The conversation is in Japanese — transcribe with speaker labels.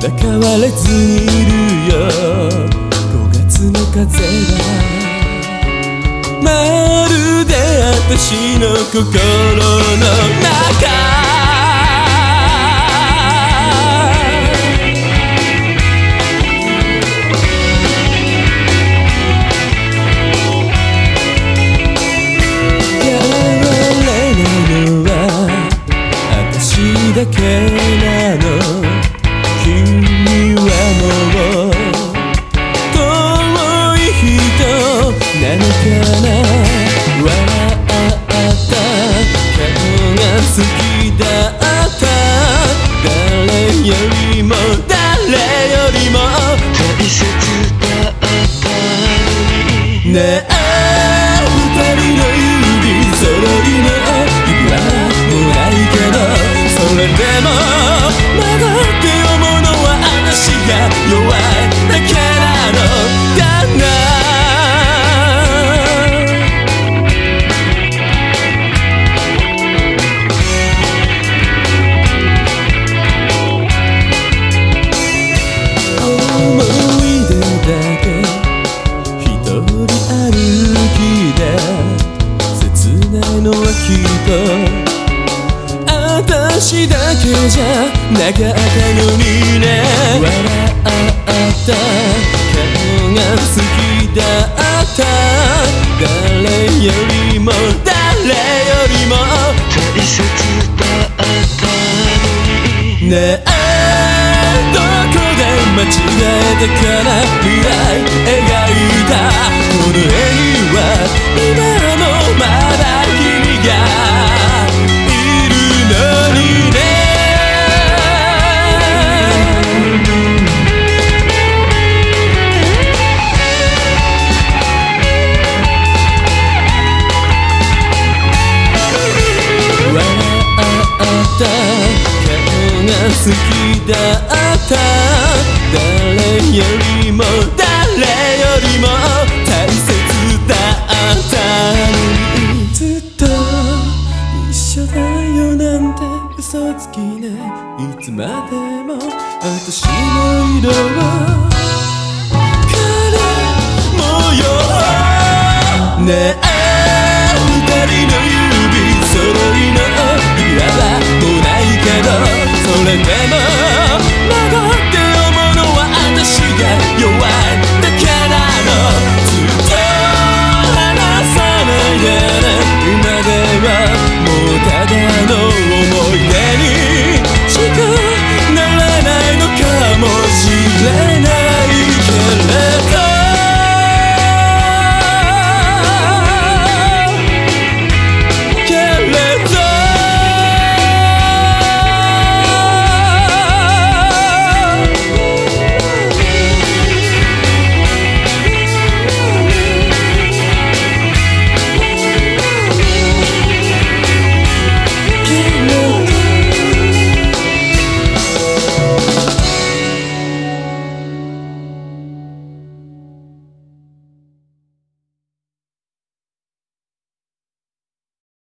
Speaker 1: だ変われずにいるよ。5月の風はまるで私の心の中。やられるのは、私だけの。好きだった誰よりも誰よりも大切
Speaker 2: だったの
Speaker 1: にねえ二人の指揃いの指輪もないけどそれでも私だけじゃなかったのにね。笑った顔が好きだった。誰よりも誰よりも。大切
Speaker 2: だったの
Speaker 1: にねえどこで間違えたかな未来描いた。この絵には今好きだった誰よりも誰よりも大切だったのにずっと一緒だよなんて嘘つきねいつまでも私の色は枯れ模様。ねえ。